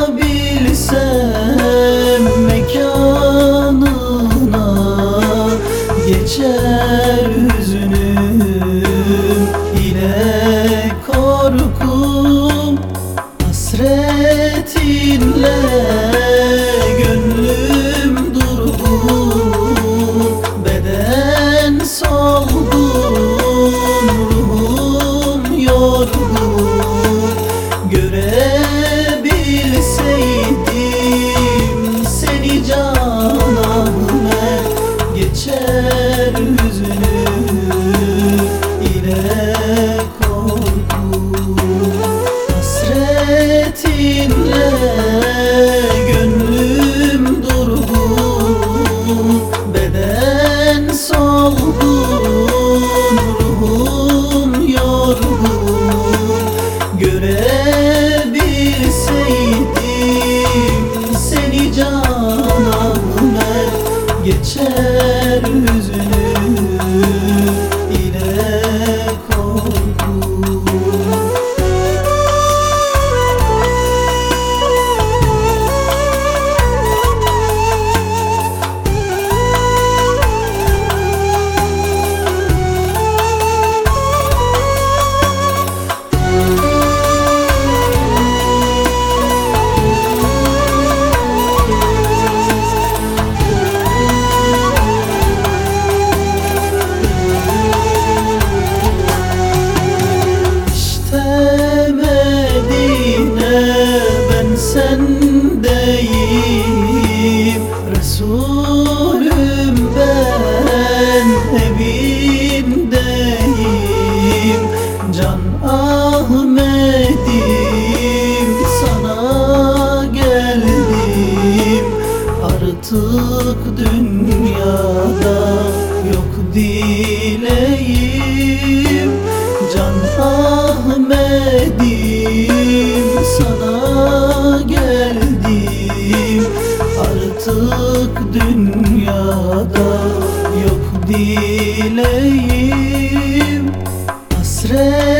Varabilsem mekanına Geçer hüzünüm ile korkum Hasretinle Her yeryüzünü artık dünyada yok dileyim Can Ahmet'im sana geldim. Artık dünyada yok dileyim Hasret